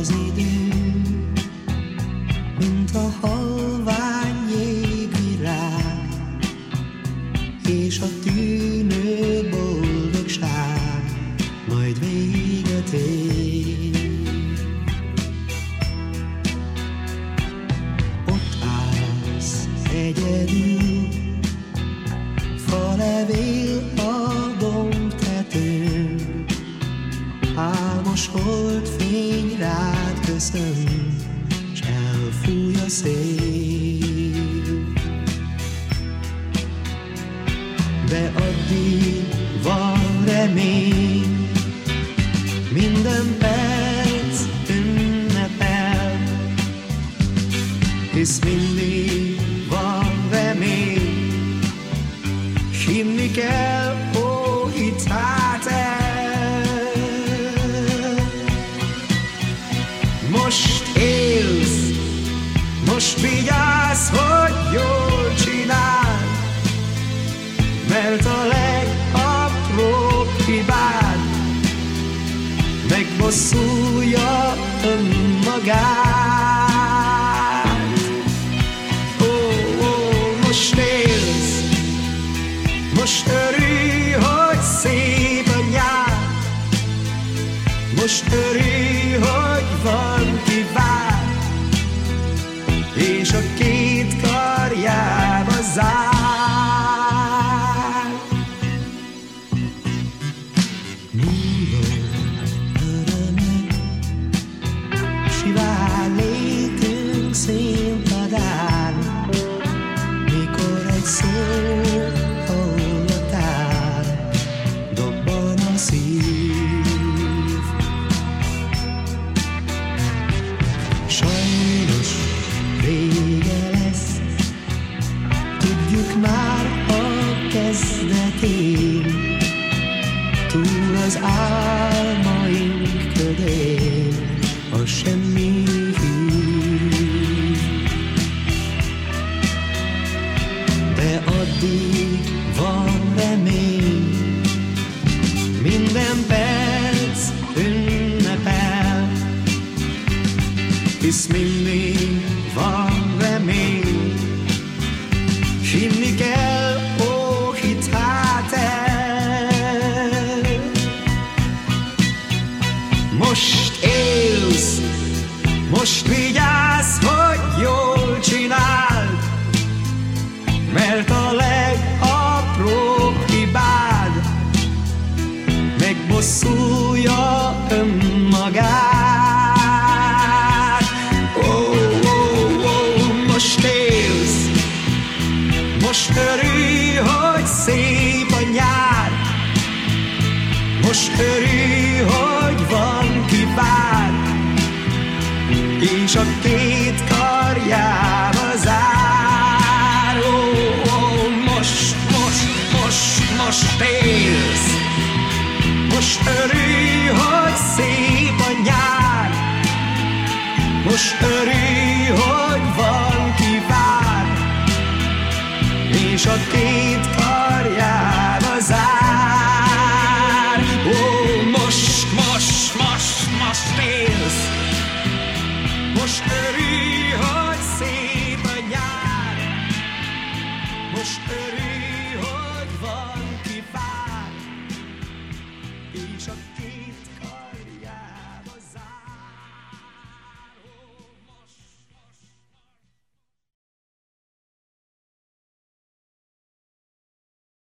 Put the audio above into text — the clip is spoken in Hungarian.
az idő, mint a halvány jégvirág, és a tűnő boldogság majd véget ér. Ott állsz egyedül, falevél a domb tetőn, álmos holdfény, rád köszön, s elfúj a szél. De addig van remény, minden perc ünnepel, hisz mindig van remény, hinni kell, ó, itt hát most vigyázz, hogy jól csinál, mert a legapróbb hibád megbosszulja önmagát. Ó, ó, most élsz, most örülj, hogy szép a nyár, most örülj, hogy van már a kezdetén, túl az álmaink ködén, a semmi. De addig van remény, minden perc ünnepel, hisz mindig van remény, most vigyázz, hogy jól csináld, mert a legapróbb hibád megbosszulja önmagát. Ó, ó, ó, most élsz, most örülj, hogy szép a most örülj, hogy van és a két karjába záró. Most, most, most, most élsz, most örülj, hogy szép a nyár, most örülj, hogy van kivár, és a két karjába zár. Ó, most, most, most, most élsz,